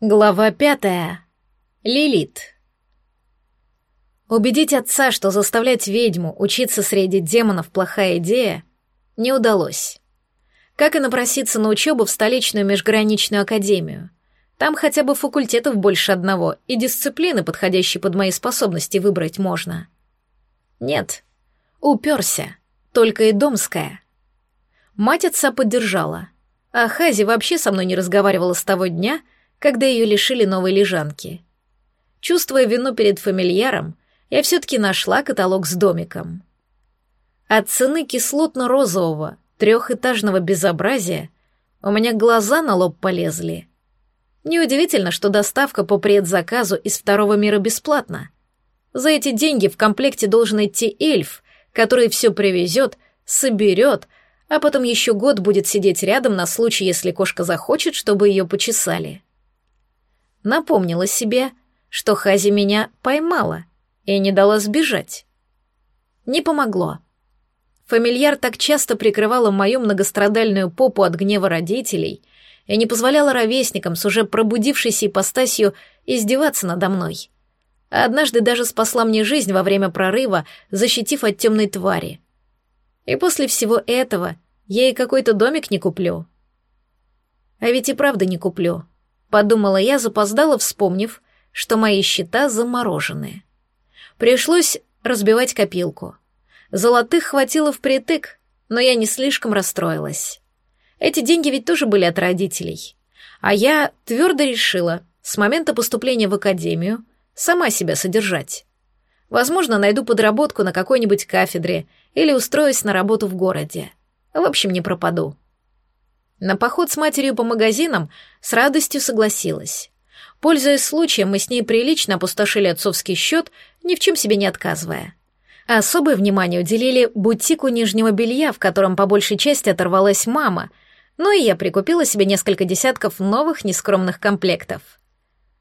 Глава пятая. Лилит. Убедить отца, что заставлять ведьму учиться среди демонов плохая идея, не удалось. Как и напроситься на учебу в столичную межграничную академию. Там хотя бы факультетов больше одного, и дисциплины, подходящие под мои способности, выбрать можно. Нет, уперся, только и домская. Мать отца поддержала, а Хази вообще со мной не разговаривала с того дня, ее лишили новой лежанки. Чувствуя вину перед фамильяром, я все-таки нашла каталог с домиком. От цены кислотно-розового, трехэтажного безобразия у меня глаза на лоб полезли. Неудивительно, что доставка по предзаказу из второго мира бесплатна. За эти деньги в комплекте должен идти эльф, который все привезет, соберет, а потом еще год будет сидеть рядом на случай, если кошка захочет, чтобы ее почесали напомнила себе, что Хази меня поймала и не дала сбежать. Не помогло. Фамильяр так часто прикрывала мою многострадальную попу от гнева родителей и не позволяла ровесникам с уже пробудившейся ипостасью издеваться надо мной. А однажды даже спасла мне жизнь во время прорыва, защитив от темной твари. И после всего этого я и какой-то домик не куплю. А ведь и правда не куплю. Подумала я, запоздала, вспомнив, что мои счета заморожены. Пришлось разбивать копилку. Золотых хватило впритык, но я не слишком расстроилась. Эти деньги ведь тоже были от родителей. А я твердо решила с момента поступления в академию сама себя содержать. Возможно, найду подработку на какой-нибудь кафедре или устроюсь на работу в городе. В общем, не пропаду. На поход с матерью по магазинам с радостью согласилась. Пользуясь случаем, мы с ней прилично опустошили отцовский счет, ни в чем себе не отказывая. Особое внимание уделили бутику нижнего белья, в котором по большей части оторвалась мама, ну и я прикупила себе несколько десятков новых нескромных комплектов.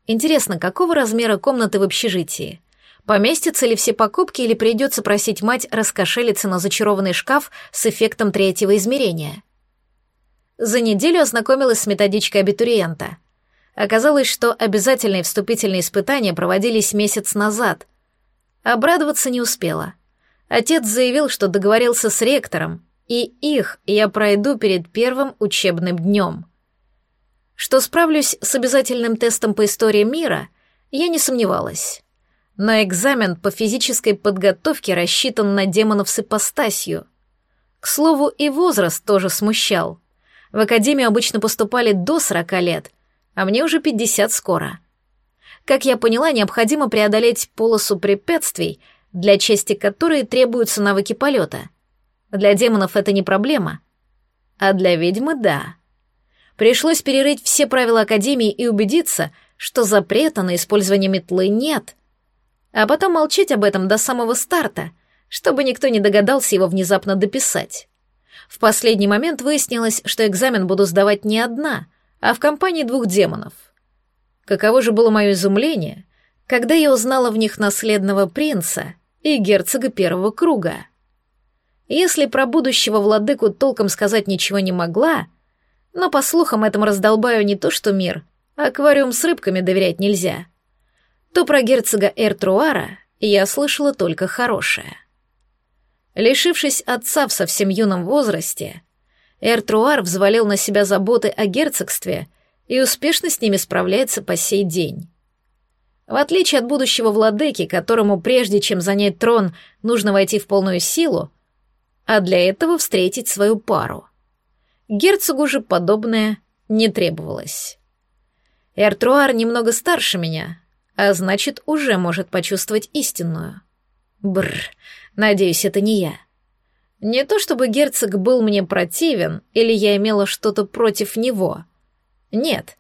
Интересно, какого размера комнаты в общежитии? Поместятся ли все покупки или придется просить мать раскошелиться на зачарованный шкаф с эффектом третьего измерения? За неделю ознакомилась с методичкой абитуриента. Оказалось, что обязательные вступительные испытания проводились месяц назад. Обрадоваться не успела. Отец заявил, что договорился с ректором, и их я пройду перед первым учебным днем. Что справлюсь с обязательным тестом по истории мира, я не сомневалась. Но экзамен по физической подготовке рассчитан на демонов с ипостасью. К слову, и возраст тоже смущал — в академию обычно поступали до 40 лет, а мне уже 50 скоро. Как я поняла, необходимо преодолеть полосу препятствий, для части которой требуются навыки полета. Для демонов это не проблема, а для ведьмы — да. Пришлось перерыть все правила Академии и убедиться, что запрета на использование метлы нет. А потом молчать об этом до самого старта, чтобы никто не догадался его внезапно дописать. В последний момент выяснилось, что экзамен буду сдавать не одна, а в компании двух демонов. Каково же было мое изумление, когда я узнала в них наследного принца и герцога первого круга. Если про будущего владыку толком сказать ничего не могла, но, по слухам, этому раздолбаю не то что мир, а аквариум с рыбками доверять нельзя, то про герцога Эртруара я слышала только хорошее. Лишившись отца в совсем юном возрасте, Эртруар взвалил на себя заботы о герцогстве и успешно с ними справляется по сей день. В отличие от будущего владыки, которому прежде чем занять трон нужно войти в полную силу, а для этого встретить свою пару. Герцогу же подобное не требовалось. Эртруар немного старше меня, а значит, уже может почувствовать истинную. Бррр, Надеюсь, это не я. Не то чтобы герцог был мне противен, или я имела что-то против него. Нет,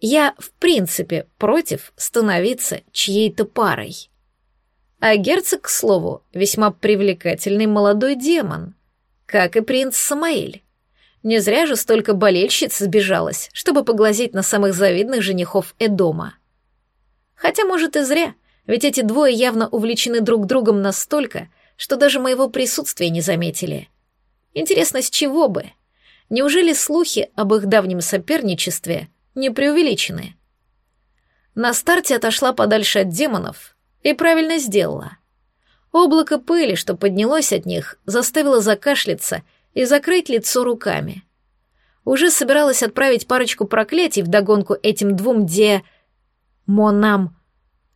я в принципе против становиться чьей-то парой. А герцог, к слову, весьма привлекательный молодой демон, как и принц Самаэль. Не зря же столько болельщиц сбежалось, чтобы поглазеть на самых завидных женихов Эдома. Хотя, может, и зря, ведь эти двое явно увлечены друг другом настолько, что даже моего присутствия не заметили. Интересно, с чего бы? Неужели слухи об их давнем соперничестве не преувеличены? На старте отошла подальше от демонов и правильно сделала. Облако пыли, что поднялось от них, заставило закашляться и закрыть лицо руками. Уже собиралась отправить парочку проклятий вдогонку этим двум де... монам,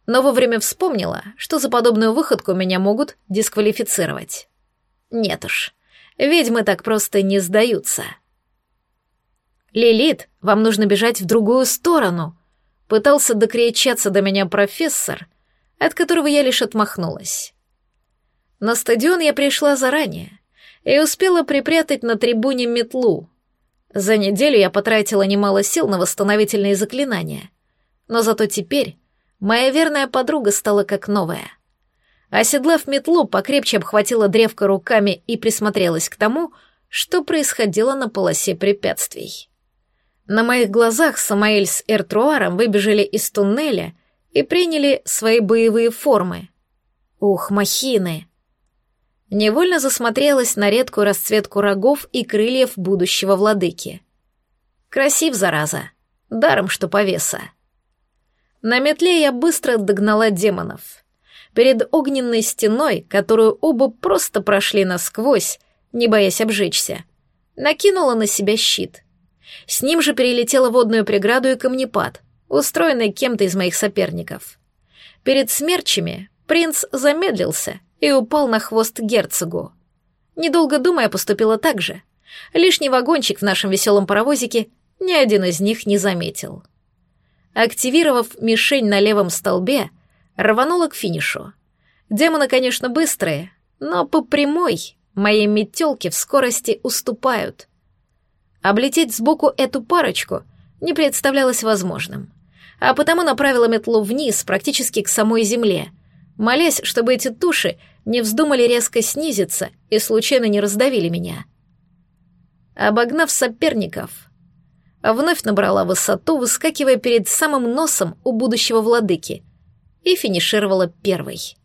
но вовремя вспомнила, что за подобную выходку меня могут дисквалифицировать. Нет уж, ведьмы так просто не сдаются. «Лилит, вам нужно бежать в другую сторону», — пытался докричаться до меня профессор, от которого я лишь отмахнулась. На стадион я пришла заранее и успела припрятать на трибуне метлу. За неделю я потратила немало сил на восстановительные заклинания, но зато теперь моя верная подруга стала как новая. Оседлав метлу, покрепче обхватила древко руками и присмотрелась к тому, что происходило на полосе препятствий. На моих глазах Самаэль с Эртруаром выбежали из туннеля и приняли свои боевые формы. Ух, махины! Невольно засмотрелась на редкую расцветку рогов и крыльев будущего владыки. Красив, зараза, даром что повеса. На метле я быстро догнала демонов. Перед огненной стеной, которую оба просто прошли насквозь, не боясь обжечься, накинула на себя щит. С ним же перелетела водную преграду и камнепад, устроенный кем-то из моих соперников. Перед смерчами принц замедлился и упал на хвост герцогу. Недолго думая, поступила так же. Лишний вагончик в нашем веселом паровозике ни один из них не заметил. Активировав мишень на левом столбе, рванула к финишу. Демоны, конечно, быстрые, но по прямой моей метелке в скорости уступают. Облететь сбоку эту парочку не представлялось возможным, а потому направила метлу вниз, практически к самой земле, молясь, чтобы эти туши не вздумали резко снизиться и случайно не раздавили меня. Обогнав соперников, вновь набрала высоту, выскакивая перед самым носом у будущего владыки, и финишировала первой.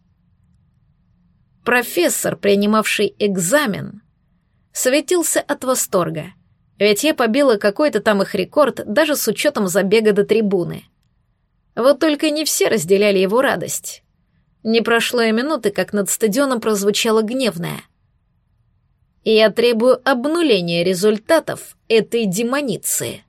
Профессор, принимавший экзамен, светился от восторга, ведь я побила какой-то там их рекорд даже с учетом забега до трибуны. Вот только не все разделяли его радость. Не прошло и минуты, как над стадионом прозвучало гневное. «Я требую обнуления результатов этой демоницы».